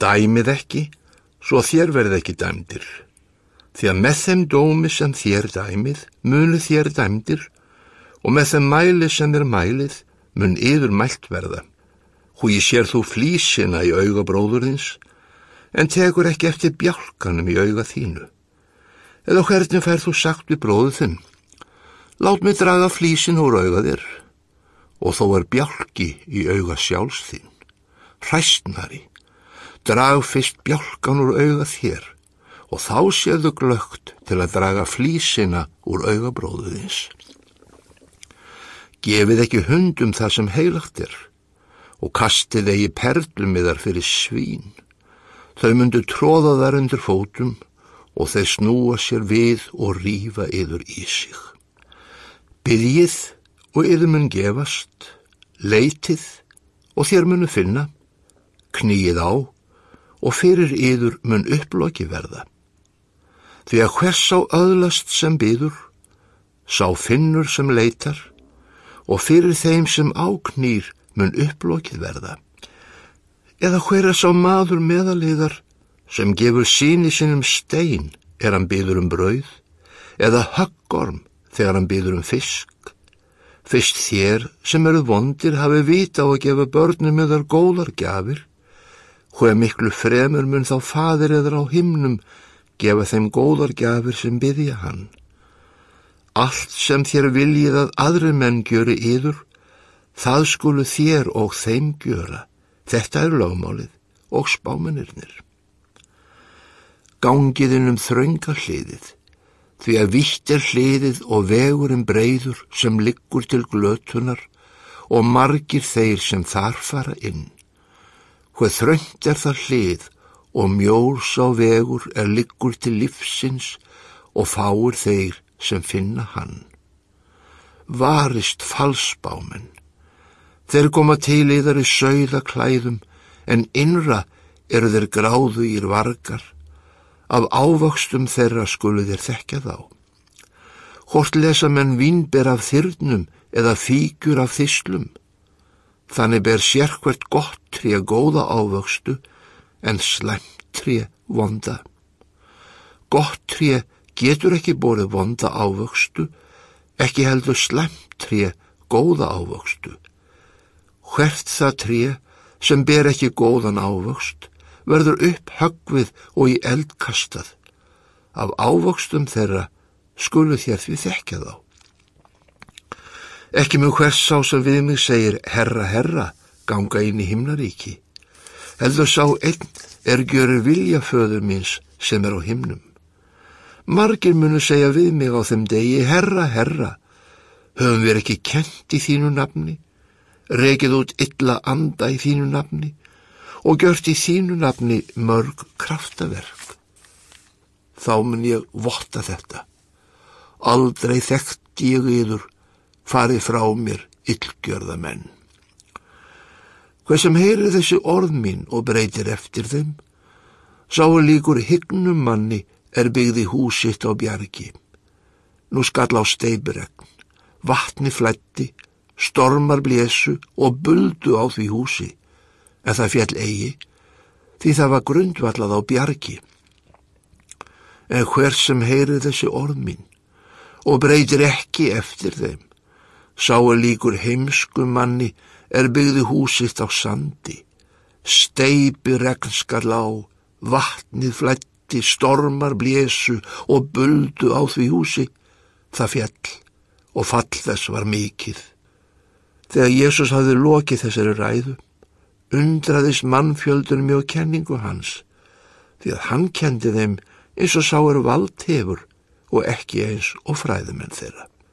Dæmið ekki, svo þér verð ekki dæmdir. Því að með þeim dómi sem þér dæmið, munu þér dæmdir og með þeim mæli sem er mælið, mun yður mælt verða. Hví sér þú flísina í auga bróðurins, en tekur ekki eftir bjálkanum í auga þínu. Eða hvernig fær þú sagt við bróðu þinn? Lát mig draga flísin úr auga þér og þó er bjálki í auga sjálfs þín. Hræstnari, drag fyrst bjálkan úr auga þér og þá séðu glögt til að draga flísina úr auga bróðuðins. Gefið ekki hundum það sem heilagt er og kastið eigi perlumiðar fyrir svín. Þau myndu tróða þar undir fótum og þeir snúa sér við og rífa yður í sig. Byrjið og yður mun gefast, leitið og þér munu finna, knýið á og fyrir yður mun upploki verða. Því að hvers á öðlast sem byður, sá finnur sem leitar og fyrir þeim sem áknýr mun upplokið verða. Eða hver er sá maður meðaliðar sem gefur síni sinum stein er hann byður um brauð, eða höggorm þegar hann byður um fisk. Fyrst þér sem eru vondir hafi vita á að gefa börnum með þar góðar gafir, hvað miklu fremur mun þá fadir eður á himnum gefa þeim góðar gafir sem byðja hann. Allt sem þér viljið að aðri menn gjöru yður, það skulu þér og þeim gjöra. Þetta er lögmálið og spámanirnir gangiðin um þrönga hliðið, því að vitt er hliðið og vegurinn breyður sem liggur til glötunar og margir þeir sem þar fara inn. Hvað þröngt er það hlið og mjórs á vegur er liggur til livsins og fáir þeir sem finna hann. Varist falsbámen. Þeir koma til í sögða klæðum en innra eru þeir gráðu ír vargar af ávöxtum þeirra skulu þér þekkja þá. Hort lesa menn vínber af þyrnum eða fíkur af þislum. Þannig ber sérkvært gott að góða ávöxtu en slemt trí vonda. Gott trí getur ekki borið vonda ávöxtu, ekki heldur slemt trí góða ávöxtu. Hvert það trí sem ber ekki góðan ávöxt verður upp höggvið og í eld kastað. Af ávöxtum þeirra skulu þér því þekkja þá. Ekki mjög hvers sá sem við mig segir herra, herra, ganga inn í himnaríki. Heldur sá einn er gjöru viljaföður míns sem er á himnum. Margir munu segja við mig á þeim degi, herra, herra, höfum við ekki kent í þínu nafni, rekið út illa anda í þínu nafni, og gjört í þínu nafni mörg kraftaverk. Þá mun ég votta þetta. Aldrei þekkt ég yður farið frá mér yllgjörða menn. Hvað sem heyrir þessi orð mín og breytir eftir þeim, sáu líkur hyggnum manni er byggði húsitt á bjargi. Nú skall á steipiregn, vatni flætti, stormar blésu og buldu á því húsi en það fjall eigi, því það var grundvallað á bjargi. En hver sem heyrið þessi orð mín og breytir ekki eftir þeim, sáu líkur heimsku manni er byggði húsitt á sandi, steipi regnskar lá, vatnið flætti, stormar blésu og buldu á því húsi, það fjall og fall þess var mikill. Þegar Jésús hafði lokið þessari ræðu, undraðist mannfjöldun mjög kenningu hans, því að hann kendi þeim eins og sáur vald hefur og ekki eins og fræðumenn þeirra.